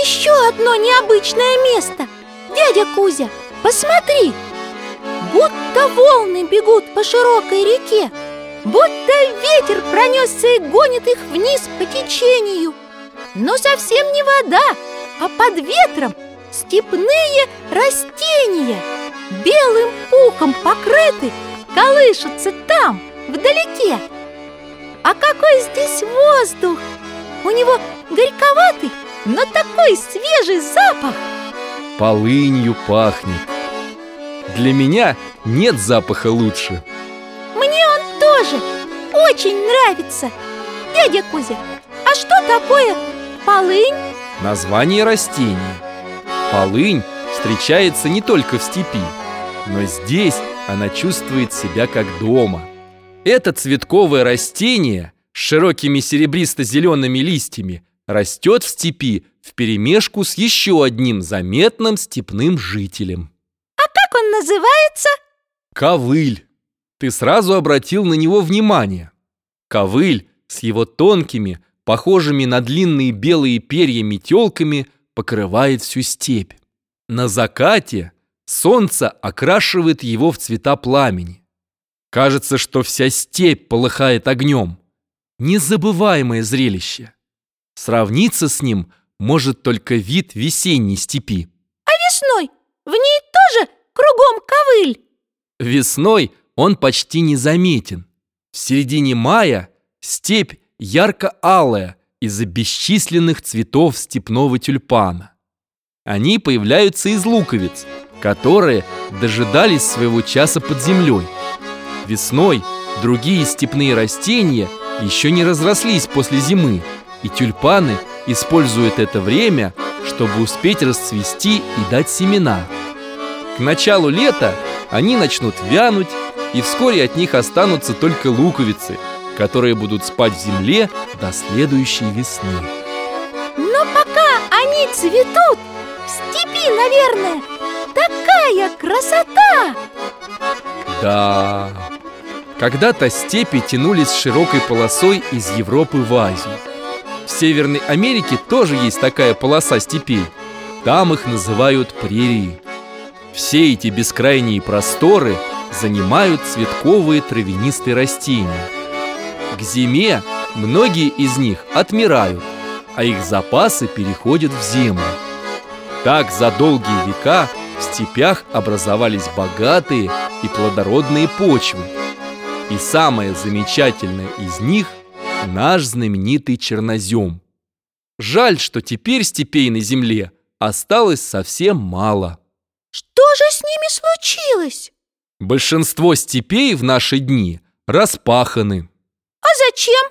еще одно необычное место. Дядя Кузя, посмотри! Будто волны бегут по широкой реке. Будто ветер пронесся и гонит их вниз по течению. Но совсем не вода, а под ветром степные растения. Белым пухом покрыты, колышутся там, вдалеке. А какой здесь воздух! У него горьковатый, но такой свежий запах. Полынью пахнет. Для меня нет запаха лучше. Мне он тоже очень нравится. Дядя Кузя, а что такое полынь? Название растения. Полынь встречается не только в степи Но здесь она чувствует себя как дома. Это цветковое растение с широкими серебристо-зелеными листьями растет в степи вперемешку с еще одним заметным степным жителем. А как он называется? Ковыль. Ты сразу обратил на него внимание. Ковыль с его тонкими, похожими на длинные белые перья метелками покрывает всю степь. На закате солнце окрашивает его в цвета пламени. Кажется, что вся степь полыхает огнем. Незабываемое зрелище. Сравниться с ним может только вид весенней степи. А весной в ней тоже кругом ковыль? Весной он почти незаметен. В середине мая степь ярко-алая из-за бесчисленных цветов степного тюльпана. Они появляются из луковиц, которые дожидались своего часа под землей. Весной другие степные растения еще не разрослись после зимы, и тюльпаны используют это время, чтобы успеть расцвести и дать семена. К началу лета они начнут вянуть, и вскоре от них останутся только луковицы, которые будут спать в земле до следующей весны. Но пока они цветут, в степи, наверное, такая красота! Да, когда-то степи тянулись широкой полосой из Европы в Азию. В Северной Америке тоже есть такая полоса степей. Там их называют прерии. Все эти бескрайние просторы занимают цветковые травянистые растения. К зиме многие из них отмирают, а их запасы переходят в землю. Так за долгие века в степях образовались богатые и плодородные почвы. И самое замечательное из них – наш знаменитый чернозем. Жаль, что теперь степей на земле осталось совсем мало. Что же с ними случилось? Большинство степей в наши дни распаханы. А зачем?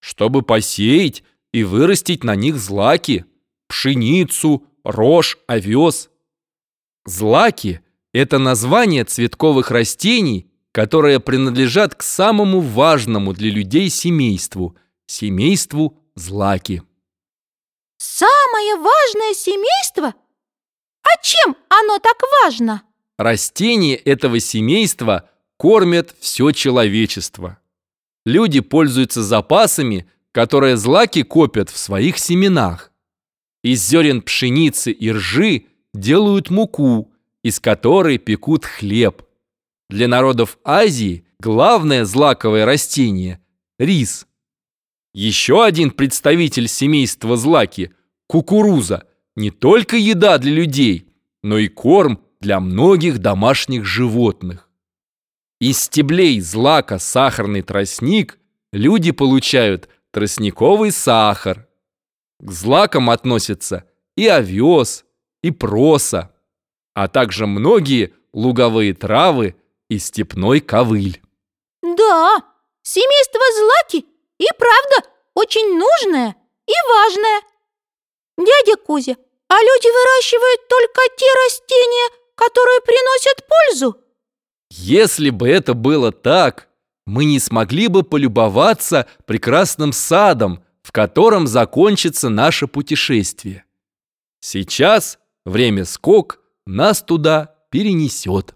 Чтобы посеять и вырастить на них злаки, пшеницу, рожь, овес. Злаки – это название цветковых растений, которые принадлежат к самому важному для людей семейству – семейству злаки. Самое важное семейство? А чем оно так важно? Растения этого семейства кормят все человечество. Люди пользуются запасами, которые злаки копят в своих семенах. Из зерен пшеницы и ржи делают муку, из которой пекут хлеб – для народов Азии главное злаковое растение – рис. Еще один представитель семейства злаки – кукуруза – не только еда для людей, но и корм для многих домашних животных. Из стеблей злака сахарный тростник люди получают тростниковый сахар. К злакам относятся и овес, и проса, а также многие луговые травы и степной ковыль. Да, семейство злаки и правда очень нужное и важное. Дядя Кузя, а люди выращивают только те растения, которые приносят пользу? Если бы это было так, мы не смогли бы полюбоваться прекрасным садом, в котором закончится наше путешествие. Сейчас время скок нас туда перенесет.